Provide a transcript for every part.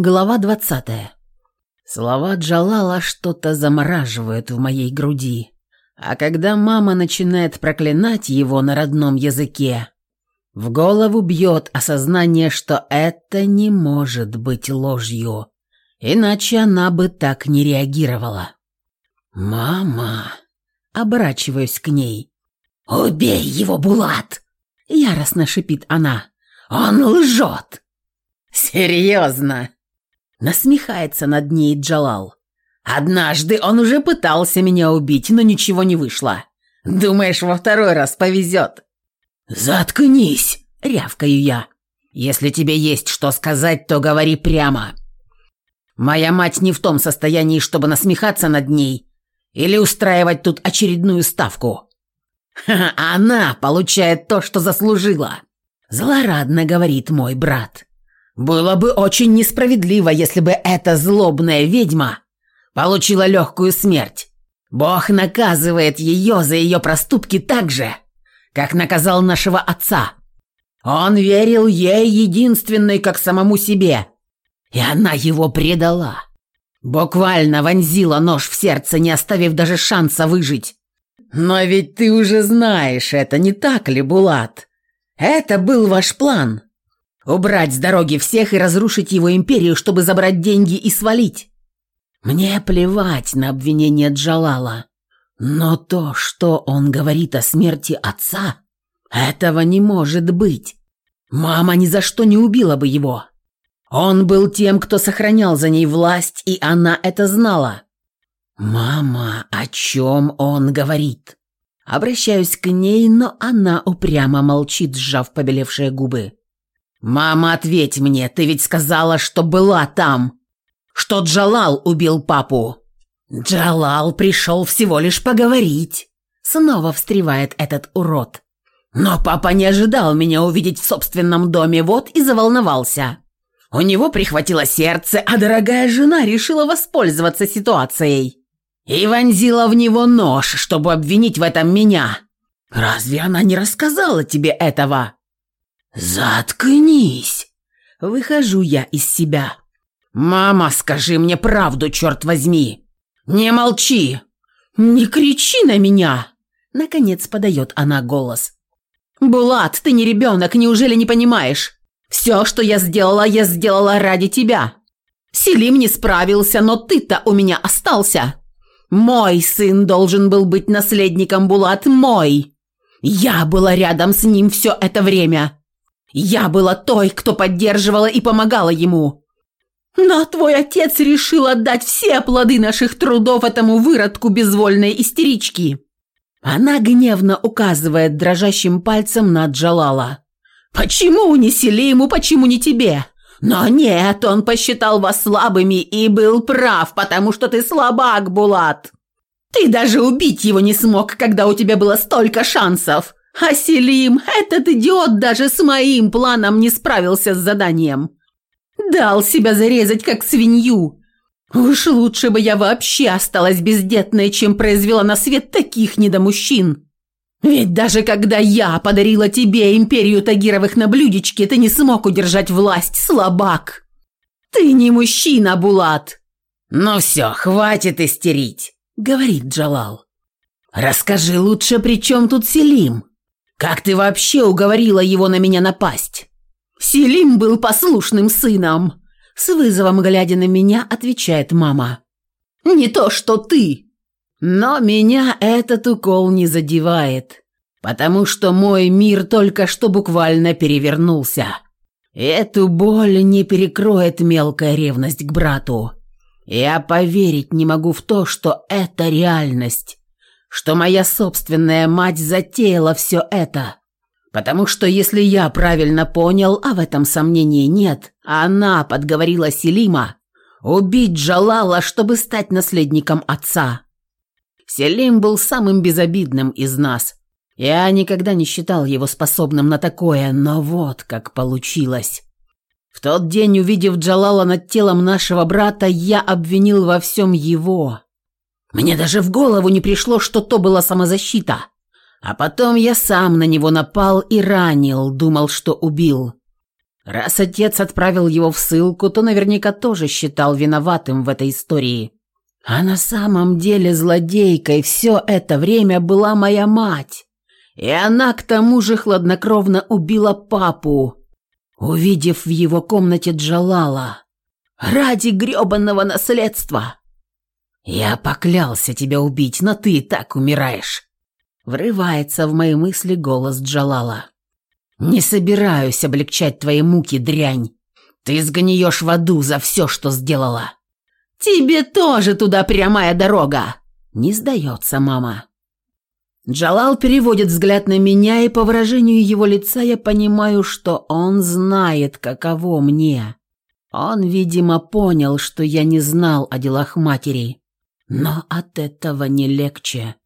Глава двадцатая. Слова Джалала что-то замораживают в моей груди. А когда мама начинает проклинать его на родном языке, в голову бьет осознание, что это не может быть ложью. Иначе она бы так не реагировала. «Мама!» Оборачиваюсь к ней. «Убей его, Булат!» Яростно шипит она. «Он лжет!» «Серьезно?» Насмехается над ней Джалал. «Однажды он уже пытался меня убить, но ничего не вышло. Думаешь, во второй раз повезет?» «Заткнись!» — рявкаю я. «Если тебе есть что сказать, то говори прямо. Моя мать не в том состоянии, чтобы насмехаться над ней или устраивать тут очередную ставку. Она получает то, что заслужила», — злорадно говорит мой брат. Было бы очень несправедливо, если бы эта злобная ведьма получила легкую смерть. Бог наказывает ее за ее проступки так же, как наказал нашего отца. Он верил ей единственной, как самому себе, и она его предала. Буквально вонзила нож в сердце, не оставив даже шанса выжить. Но ведь ты уже знаешь это, не так ли, Булат? Это был ваш план. Убрать с дороги всех и разрушить его империю, чтобы забрать деньги и свалить. Мне плевать на обвинение Джалала. Но то, что он говорит о смерти отца, этого не может быть. Мама ни за что не убила бы его. Он был тем, кто сохранял за ней власть, и она это знала. «Мама, о чем он говорит?» Обращаюсь к ней, но она упрямо молчит, сжав побелевшие губы. «Мама, ответь мне, ты ведь сказала, что была там, что Джалал убил папу». «Джалал пришел всего лишь поговорить», — снова встревает этот урод. «Но папа не ожидал меня увидеть в собственном доме, вот и заволновался. У него прихватило сердце, а дорогая жена решила воспользоваться ситуацией. И вонзила в него нож, чтобы обвинить в этом меня. Разве она не рассказала тебе этого?» «Заткнись!» Выхожу я из себя. «Мама, скажи мне правду, черт возьми! Не молчи! Не кричи на меня!» Наконец подает она голос. «Булат, ты не ребенок, неужели не понимаешь? Все, что я сделала, я сделала ради тебя. Селим не справился, но ты-то у меня остался. Мой сын должен был быть наследником Булат, мой. Я была рядом с ним все это время. Я была той, кто поддерживала и помогала ему. Но твой отец решил отдать все плоды наших трудов этому выродку безвольной истерички». Она гневно указывает дрожащим пальцем на Джалала. «Почему не ему, почему не тебе? Но нет, он посчитал вас слабыми и был прав, потому что ты слабак, Булат. Ты даже убить его не смог, когда у тебя было столько шансов. А Селим, этот идиот даже с моим планом не справился с заданием. Дал себя зарезать, как свинью. Уж лучше бы я вообще осталась бездетной, чем произвела на свет таких недомужчин. Ведь даже когда я подарила тебе империю Тагировых на блюдечке, ты не смог удержать власть, слабак. Ты не мужчина, Булат. Ну все, хватит истерить, говорит Джалал. Расскажи лучше, при чем тут Селим? Как ты вообще уговорила его на меня напасть? Селим был послушным сыном. С вызовом глядя на меня, отвечает мама. Не то, что ты. Но меня этот укол не задевает, потому что мой мир только что буквально перевернулся. Эту боль не перекроет мелкая ревность к брату. Я поверить не могу в то, что это реальность что моя собственная мать затеяла все это. Потому что если я правильно понял, а в этом сомнений нет, она подговорила Селима убить Джалала, чтобы стать наследником отца. Селим был самым безобидным из нас. Я никогда не считал его способным на такое, но вот как получилось. В тот день, увидев Джалала над телом нашего брата, я обвинил во всем его. Мне даже в голову не пришло, что то была самозащита. А потом я сам на него напал и ранил, думал, что убил. Раз отец отправил его в ссылку, то наверняка тоже считал виноватым в этой истории. А на самом деле злодейкой все это время была моя мать. И она к тому же хладнокровно убила папу, увидев в его комнате Джалала. Ради грёбаного наследства. Я поклялся тебя убить, но ты и так умираешь. Врывается в мои мысли голос Джалала. Не собираюсь облегчать твои муки, дрянь. Ты сгниешь в аду за все, что сделала. Тебе тоже туда прямая дорога. Не сдается мама. Джалал переводит взгляд на меня, и по выражению его лица я понимаю, что он знает, каково мне. Он, видимо, понял, что я не знал о делах матери. Но от этого не легче.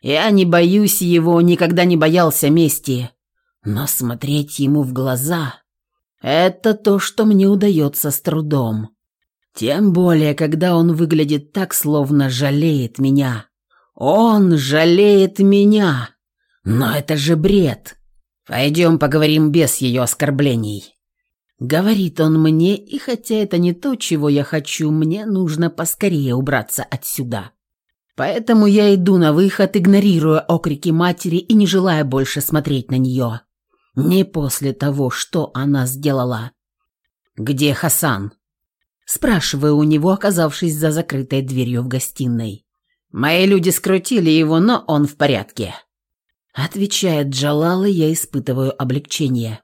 Я не боюсь его, никогда не боялся мести. Но смотреть ему в глаза – это то, что мне удается с трудом. Тем более, когда он выглядит так, словно жалеет меня. Он жалеет меня. Но это же бред. Пойдем поговорим без ее оскорблений. Говорит он мне, и хотя это не то, чего я хочу, мне нужно поскорее убраться отсюда. Поэтому я иду на выход, игнорируя окрики матери и не желая больше смотреть на нее. Не после того, что она сделала. «Где Хасан?» Спрашиваю у него, оказавшись за закрытой дверью в гостиной. Мои люди скрутили его, но он в порядке. Отвечает Джалал, и я испытываю облегчение.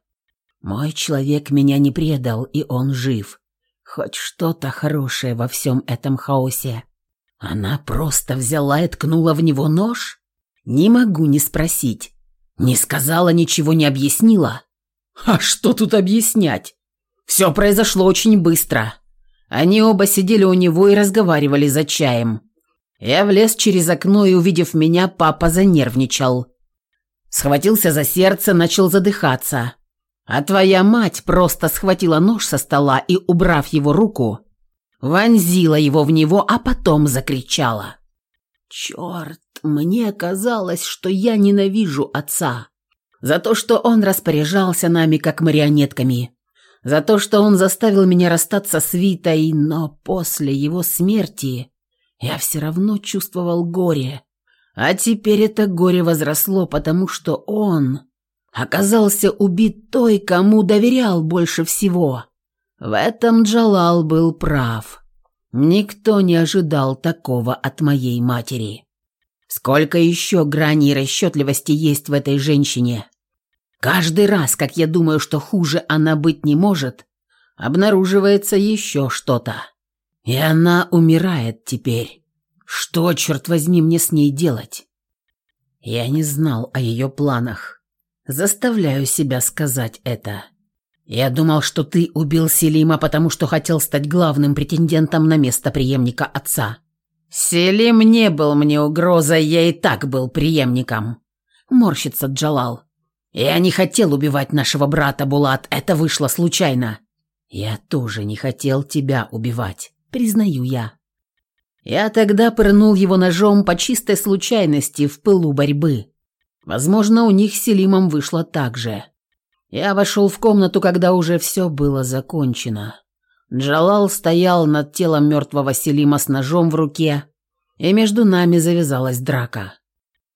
Мой человек меня не предал, и он жив. Хоть что-то хорошее во всем этом хаосе. Она просто взяла и ткнула в него нож? Не могу не спросить. Не сказала, ничего не объяснила. А что тут объяснять? Все произошло очень быстро. Они оба сидели у него и разговаривали за чаем. Я влез через окно и, увидев меня, папа занервничал. Схватился за сердце, начал задыхаться. А твоя мать просто схватила нож со стола и, убрав его руку, вонзила его в него, а потом закричала. «Черт, мне казалось, что я ненавижу отца. За то, что он распоряжался нами, как марионетками. За то, что он заставил меня расстаться с Витой, но после его смерти я все равно чувствовал горе. А теперь это горе возросло, потому что он оказался убит той, кому доверял больше всего. В этом Джалал был прав. Никто не ожидал такого от моей матери. Сколько еще граней расчетливости есть в этой женщине. Каждый раз, как я думаю, что хуже она быть не может, обнаруживается еще что-то. И она умирает теперь. Что, черт возьми, мне с ней делать? Я не знал о ее планах. Заставляю себя сказать это. Я думал, что ты убил Селима, потому что хотел стать главным претендентом на место преемника отца. Селим не был мне угрозой, я и так был преемником. Морщится Джалал. Я не хотел убивать нашего брата, Булат, это вышло случайно. Я тоже не хотел тебя убивать признаю я. Я тогда пырнул его ножом по чистой случайности в пылу борьбы. Возможно, у них с Селимом вышло так же. Я вошел в комнату, когда уже все было закончено. Джалал стоял над телом мертвого Селима с ножом в руке, и между нами завязалась драка.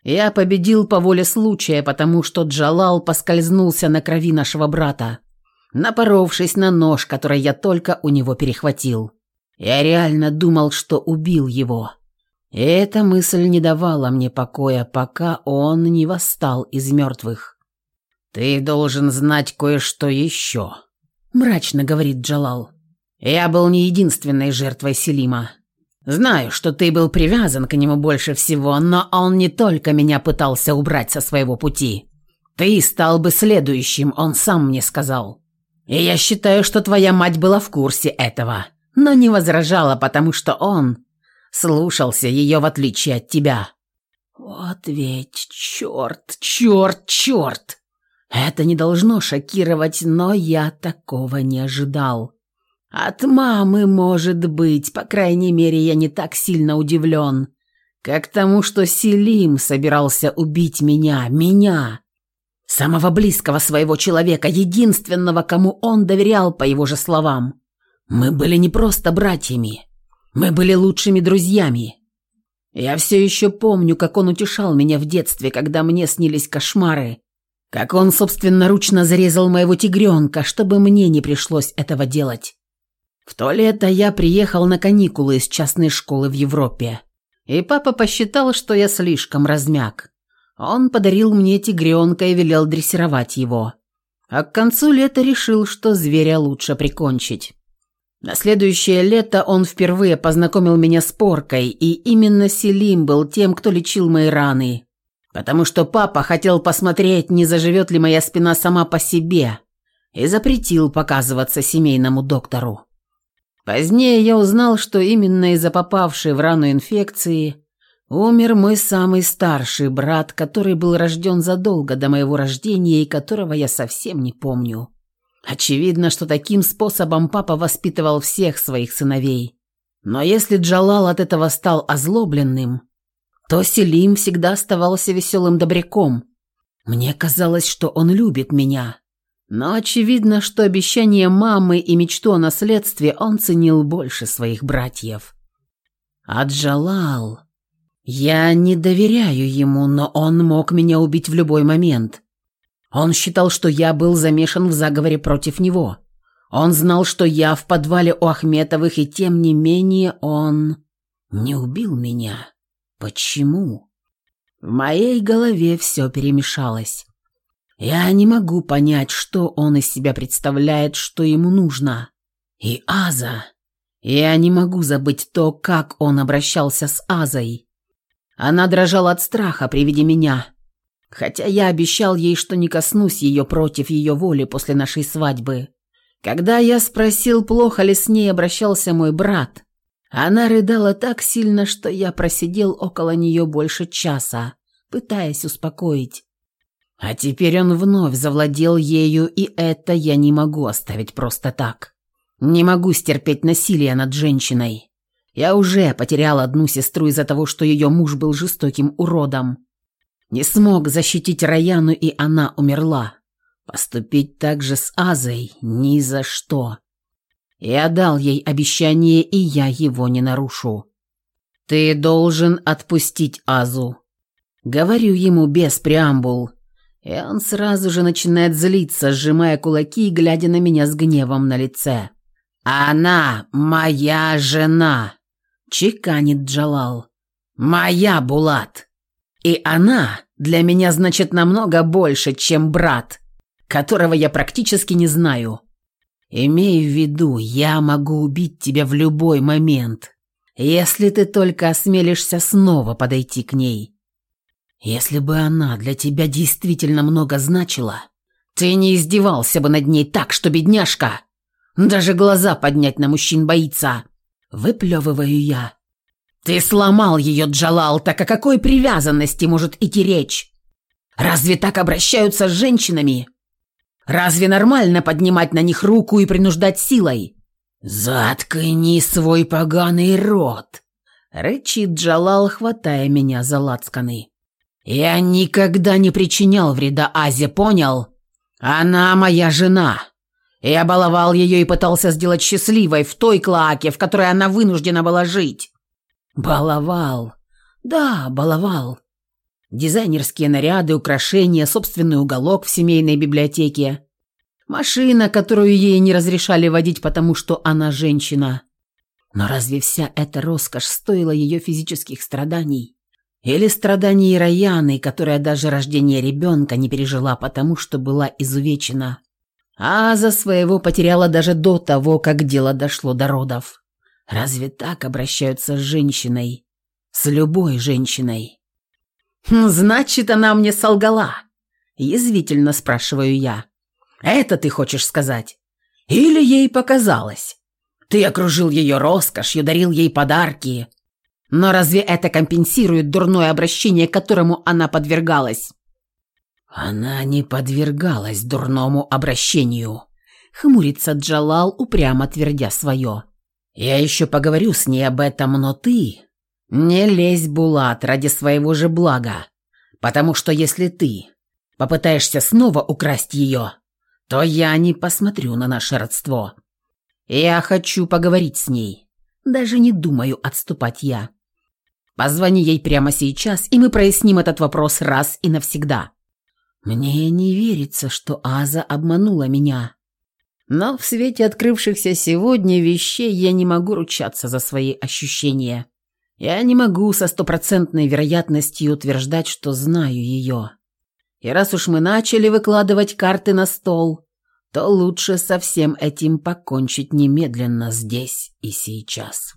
Я победил по воле случая, потому что Джалал поскользнулся на крови нашего брата, напоровшись на нож, который я только у него перехватил. Я реально думал, что убил его. Эта мысль не давала мне покоя, пока он не восстал из мертвых. «Ты должен знать кое-что еще», – мрачно говорит Джалал. «Я был не единственной жертвой Селима. Знаю, что ты был привязан к нему больше всего, но он не только меня пытался убрать со своего пути. Ты стал бы следующим, он сам мне сказал. И я считаю, что твоя мать была в курсе этого но не возражала, потому что он слушался ее в отличие от тебя. Вот ведь черт, черт, черт! Это не должно шокировать, но я такого не ожидал. От мамы, может быть, по крайней мере, я не так сильно удивлен, как тому, что Селим собирался убить меня, меня. самого близкого своего человека, единственного, кому он доверял, по его же словам. Мы были не просто братьями, мы были лучшими друзьями. Я все еще помню, как он утешал меня в детстве, когда мне снились кошмары, как он собственноручно зарезал моего тигренка, чтобы мне не пришлось этого делать. В то лето я приехал на каникулы из частной школы в Европе, и папа посчитал, что я слишком размяк. Он подарил мне тигренка и велел дрессировать его. А к концу лета решил, что зверя лучше прикончить. На следующее лето он впервые познакомил меня с поркой, и именно Селим был тем, кто лечил мои раны. Потому что папа хотел посмотреть, не заживет ли моя спина сама по себе, и запретил показываться семейному доктору. Позднее я узнал, что именно из-за попавшей в рану инфекции Умер мой самый старший брат, который был рожден задолго до моего рождения и которого я совсем не помню. Очевидно, что таким способом папа воспитывал всех своих сыновей. Но если Джалал от этого стал озлобленным, то Селим всегда оставался веселым добряком. Мне казалось, что он любит меня. Но очевидно, что обещание мамы и мечту о наследстве он ценил больше своих братьев. А Джалал... Я не доверяю ему, но он мог меня убить в любой момент. Он считал, что я был замешан в заговоре против него. Он знал, что я в подвале у Ахметовых, и тем не менее он не убил меня. Почему? В моей голове все перемешалось. Я не могу понять, что он из себя представляет, что ему нужно. И Аза. Я не могу забыть то, как он обращался с Азой. Она дрожала от страха при виде меня, хотя я обещал ей, что не коснусь ее против ее воли после нашей свадьбы. Когда я спросил, плохо ли с ней обращался мой брат, она рыдала так сильно, что я просидел около нее больше часа, пытаясь успокоить. А теперь он вновь завладел ею, и это я не могу оставить просто так. Не могу стерпеть насилие над женщиной. Я уже потерял одну сестру из-за того, что ее муж был жестоким уродом. Не смог защитить Раяну, и она умерла. Поступить так же с Азой ни за что. Я дал ей обещание, и я его не нарушу. Ты должен отпустить Азу. Говорю ему без преамбул. И он сразу же начинает злиться, сжимая кулаки и глядя на меня с гневом на лице. «Она моя жена!» чеканит Джалал. «Моя Булат! И она для меня значит намного больше, чем брат, которого я практически не знаю. Имей в виду, я могу убить тебя в любой момент, если ты только осмелишься снова подойти к ней. Если бы она для тебя действительно много значила, ты не издевался бы над ней так, что бедняжка даже глаза поднять на мужчин боится. Выплевываю я. «Ты сломал ее, Джалал, так о какой привязанности может идти речь? Разве так обращаются с женщинами? Разве нормально поднимать на них руку и принуждать силой?» «Заткни свой поганый рот!» — рычит Джалал, хватая меня за лацканы. «Я никогда не причинял вреда Азе, понял? Она моя жена. Я баловал ее и пытался сделать счастливой в той клаке, в которой она вынуждена была жить. Баловал. Да, баловал. Дизайнерские наряды, украшения, собственный уголок в семейной библиотеке. Машина, которую ей не разрешали водить, потому что она женщина. Но разве вся эта роскошь стоила ее физических страданий? Или страданий Раяны, которая даже рождение ребенка не пережила, потому что была изувечена? А за своего потеряла даже до того, как дело дошло до родов. Разве так обращаются с женщиной? С любой женщиной? «Хм, «Значит, она мне солгала?» Язвительно спрашиваю я. «Это ты хочешь сказать? Или ей показалось? Ты окружил ее роскошью, дарил ей подарки. Но разве это компенсирует дурное обращение, которому она подвергалась?» «Она не подвергалась дурному обращению», — хмурится Джалал, упрямо твердя свое. «Я еще поговорю с ней об этом, но ты...» «Не лезь, Булат, ради своего же блага, потому что если ты попытаешься снова украсть ее, то я не посмотрю на наше родство. Я хочу поговорить с ней. Даже не думаю отступать я. Позвони ей прямо сейчас, и мы проясним этот вопрос раз и навсегда. Мне не верится, что Аза обманула меня. Но в свете открывшихся сегодня вещей я не могу ручаться за свои ощущения. Я не могу со стопроцентной вероятностью утверждать, что знаю ее. И раз уж мы начали выкладывать карты на стол, то лучше со всем этим покончить немедленно здесь и сейчас.